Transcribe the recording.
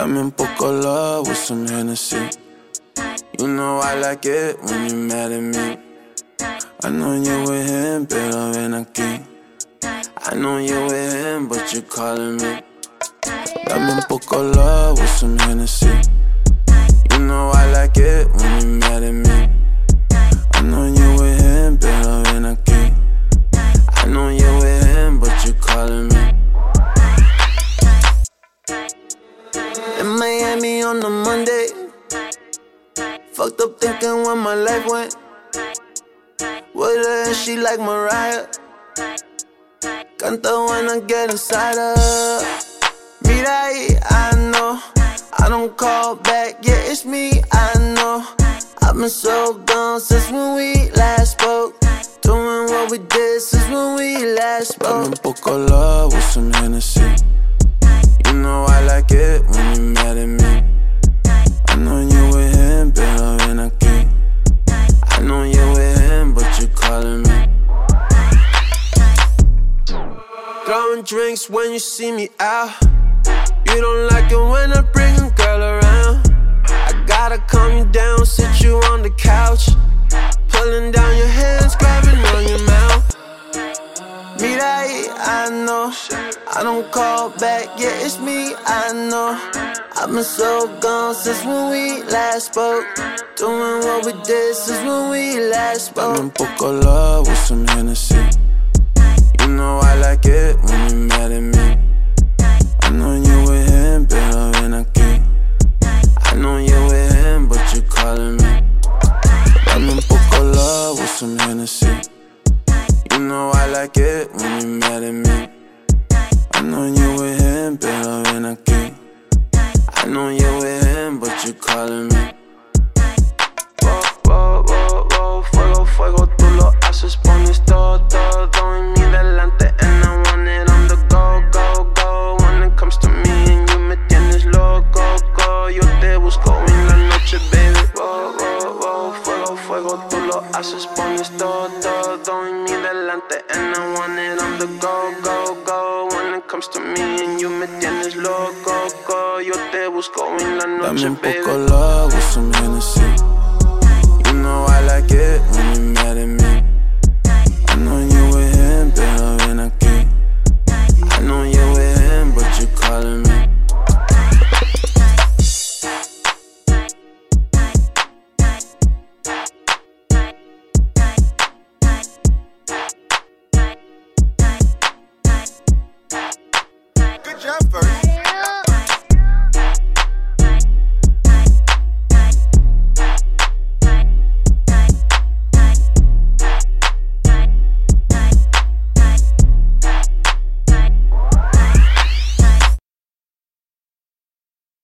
Dame un poco love with some Hennessy. You know I like it when you're mad at me. I know you with him, pero ven aquí. I know you with him, but you calling me. Dame un poco love with some Hennessy. You know I like it when you're mad at me. Fucked up thinking where my life went. With her and she like Mariah. Canta when I get inside her. Mira ahí, I know. I don't call back, yeah, it's me, I know. I've been so gone since when we last spoke. Doing what we did since when we last spoke. Dame un poco love with some Hennessy. You know Drinks when you see me out. You don't like it when I bring a girl around. I gotta calm you down, sit you on the couch. Pulling down your hands, grabbing on your mouth. Mira ahí, I know. I don't call back, yeah, it's me, I know. I've been so gone since when we last spoke. Doing what we did since when we last spoke. Dame un poco love with some Hennessy. You know I like it some Hennessy. You know I like it when you're mad at me. I know at I want it, on the go, go, go. When it comes to me and you me tienes loco, go. Yo te busco en la noche, Dame un baby. love with some Hennessy. You know I like it